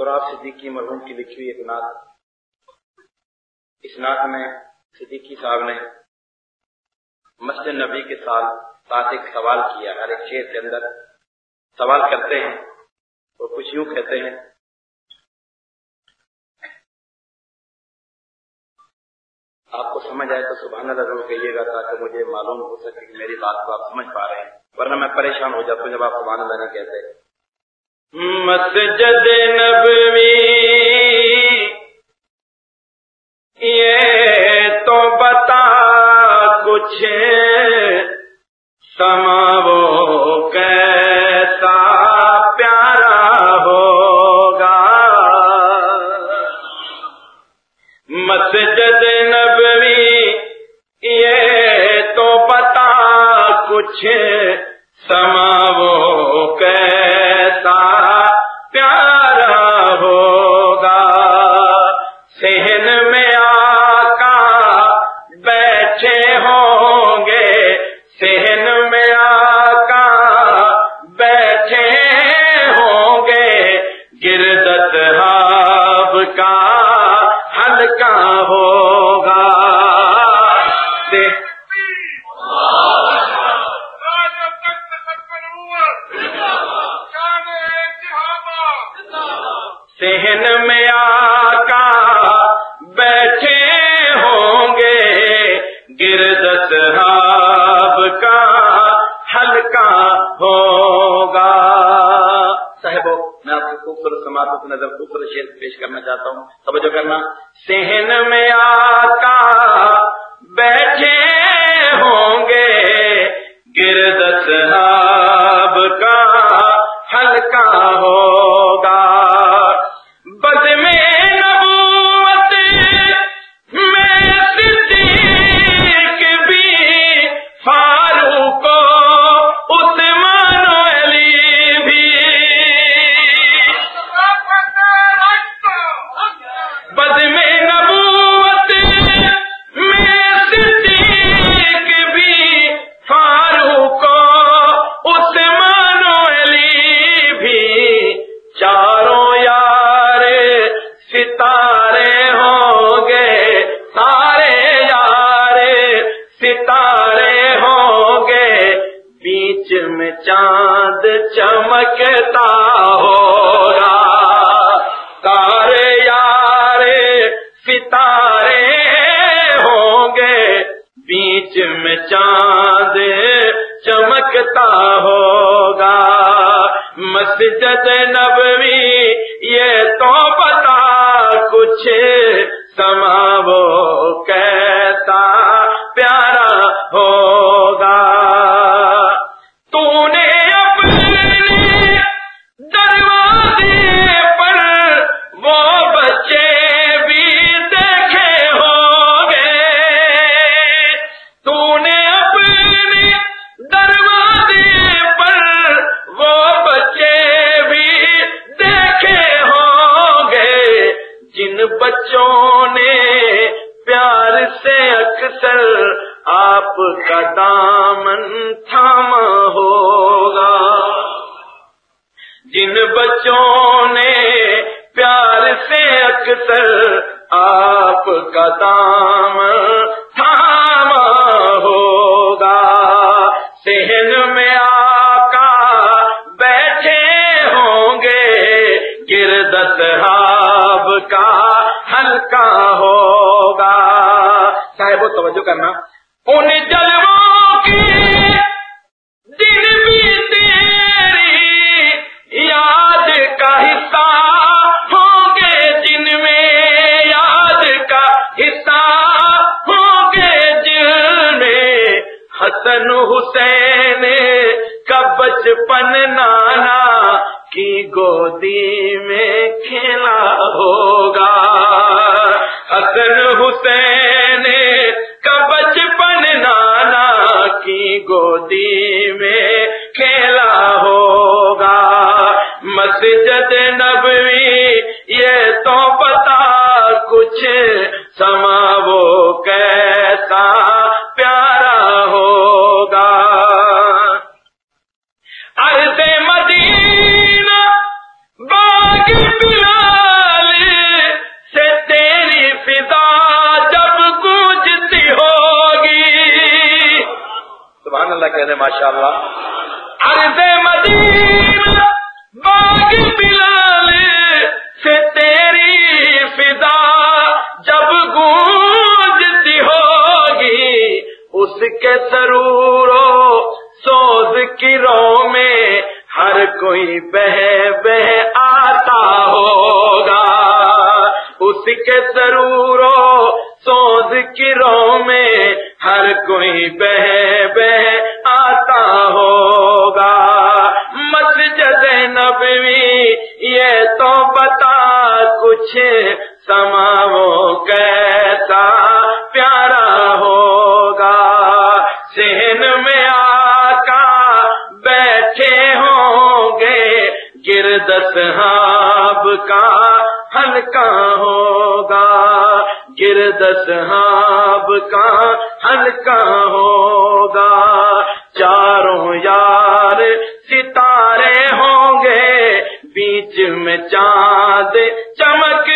سوراب صدیقی مرحوم کی لکھی ہوئی ایک نعت میں صدیقی صاحب نے مسجد نبی کے ساتھ ساتھ ایک سوال کیا، ہر ایک شعر کے اندر۔ سوال کرتے ہیں اور کچھ یوں کہتے ہیں۔ آپ کو سمجھ آئے تو سبحان اللہ ضرور کہیے گا تاکہ مجھے معلوم ہو سکے کہ میری بات کو آپ سمجھ پا رہے ہیں، ورنہ میں پریشان ہو جاتا ہوں جب آپ سبحان اللہ نہیں کہتے۔ مسجد نبوی یہ تو بتا کچھ سما وہ کیسا پیارا ہوگا مسجد نبوی یہ تو بتا کچھ سما وہ کیسا نظر خوبصورت شیر پیش کرنا چاہتا ہوں۔ توجہ کرنا۔ سہن میں آقا چاند چمکتا ہوگا۔ تارے یار ستارے ہوں گے۔ بیچ میں چاند چمکتا ہوگا۔ مسجد اکثر آپ کا دامن تھاما ہوگا۔ جن بچوں نے پیار سے اکثر آپ کا دام تھاما ہوگا۔ سہن میں آقا بیٹھے ہوں گے، گرد صحاب کا ہلکا ہوگا صاحب توجہ کرنا۔ ان جلووں کی دن بھی تیری یاد کا حصہ ہوں گے، جن میں یاد کا حصہ ہوں گے، جن میں حسن حسین کا بچپن نانا کی گودی میں کھیلا ہوگا۔ حسن حسین کچھ سما وہ کیسا پیارا ہوگا۔ ارد مدینہ باغ سے تیری جب ہوگی۔ کہنے ماشاء اللہ ارد مدینہ کی رو میں ہر کوئی بہ بہ آتا ہوگا۔ اس کے ضرور سوز کی رو میں ہر کوئی بہ گرد کا ہلکا ہوگا۔ گرد صحاب کا ہلکا ہوگا۔ چاروں یار ستارے ہوں گے۔ بیچ میں چاند چمک